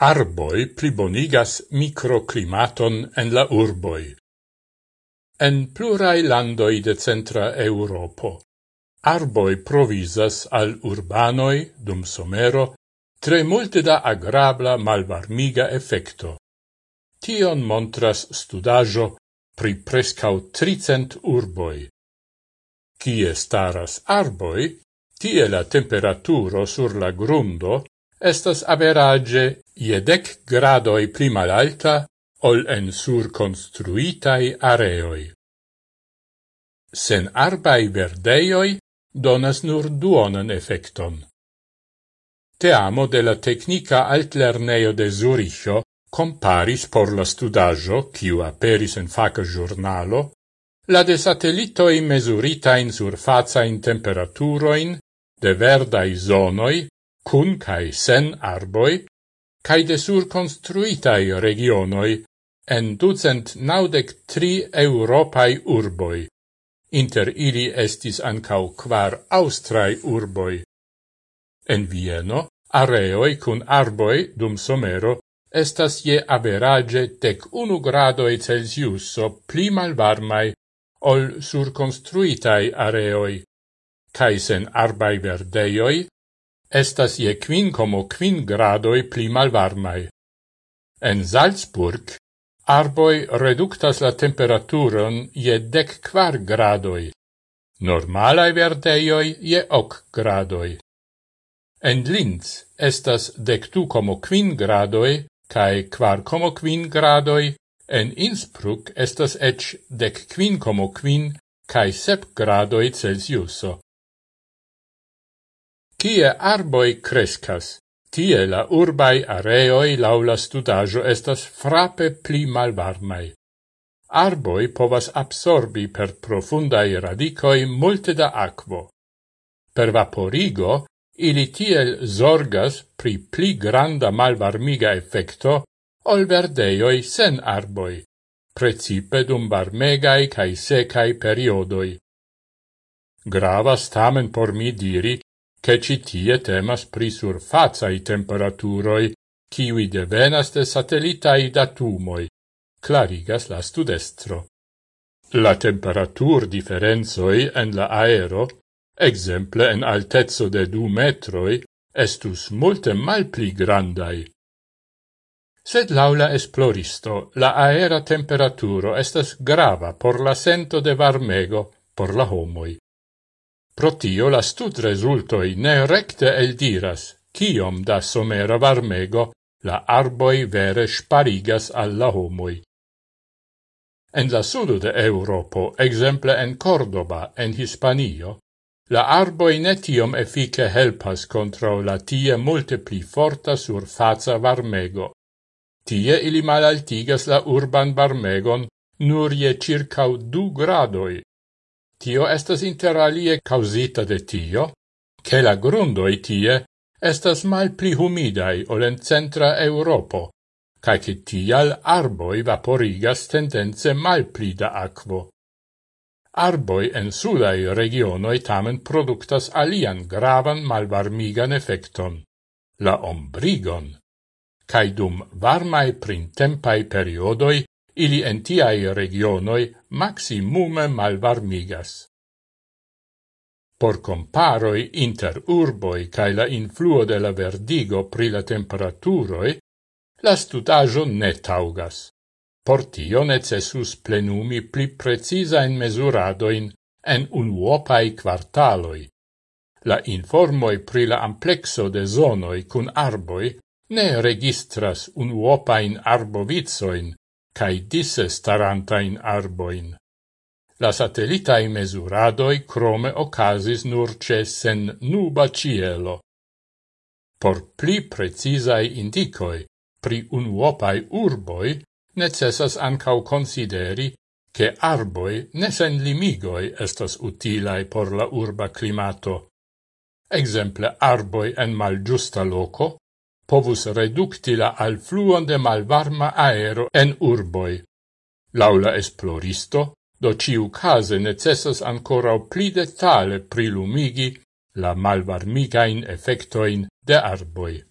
Arboi plibonigas microclimaton en la urboi. En plurai landoi de centra Europo, arboi provisas al urbanoi, dum somero, tre multe da agrabla malvarmiga effecto. Tion montras studajo pri prescau tricent urboi. Cie staras arboi, tie la temperaturo sur la grundo estas average jedec gradoi pli malalta ol en surconstruitai areoi. Sen arbai verdeioi donas nur duonan effecton. Teamo de la Tecnica altlerneo de Zuricho comparis por la studaggio, kiu aperis en faca giornalo, la de satellitoi mesuritain surfazain temperaturoin de verdai zonoi, cun cae sen arboi, cae de surconstruitai regionoi en ducent naudec tri europai urboi. Inter ili estis ancau quar austrai urboi. En Vieno, areoi cun arboi dum somero estas je average tec unu gradoi Celsiuso pli malvarmai ol surconstruitai areoi, cae sen arbai verdeioi estas je quin como quin gradoi pli malvarmai. En Salzburg, arboi reductas la temperaturon je dec quar gradoi, normalae verdeioi je hoc gradoi. En Linz estas dectu como quin gradoi, cae quar como quin gradoi, en Innsbruck estas ec dec quin como quin, cae sep gradoi Celsiuso. Cie arboi crescas, tie la urbai areoi laula studajo estas frape pli malvarmai. Arboi povas absorbi per profundai radicoi multe da aquo. Per vaporigo, ili tiel zorgas pri pli granda malvarmiga effecto ol verdeioi sen arboi, precipe dum varmegai cae secai periodoi. Gravas tamen por mi diri che citie temas pri surfazai temperaturoi, kiwi devenas de satellitai datumoi, clarigas la studestro. La temperatur differenzoi en la aero, exemple en altezzo de du metroi, estus multe mal pli grandai. Sed laula esploristo, la aera temperaturo estas grava por la sento de varmego por la homoi. Pro tio la stud resultoi ne recte eldiras, kiom da somera varmego la arboi vere sparigas alla homoi. En la sudo de Europo, exemple en Cordoba, en Hispanio, la arboi ne tiom effice helpas contra la tie multe pli forta surfaza varmego. Tie ili malaltigas la urban varmegon nur je circa du gradoi, Tio estas interalie causita de tio, che la grundoi tie estas mal pli humidai ol en centra Europo, cae che tial arboi vaporigas tendenze mal pli da aquo. Arboi en sudai regionoi tamen productas alian gravan malvarmigan effecton, la ombrigon, cae dum varmai printempai periodoi ili en tiai regionoi maximume malvarmigas. Por comparoi inter urboi cae la influo de la verdigo pri la temperaturoi, la studajo ne taugas. Por tio necessus plenumi pli precisa in mesuradoin en unuopai quartaloi. La informoi pri la amplexo de zonoi cun arboi ne registras unuopain arbovizoin, cae disse starantain arboin. La satellitae mesuradoi crome ocasis nur cessen nuba cielo. Por pli precisai indicoi pri unuopai urboi necessas ancau consideri che arboi ne sen limigoi estas utilae por la urba climato. Exemple arboi en malgiusta loco povus reducti la alfluon de malvarma aero en urboi. Laula esploristo, do ciu case necessas ancora pli detale prilumigi la malvarmigain effectoin de arboi.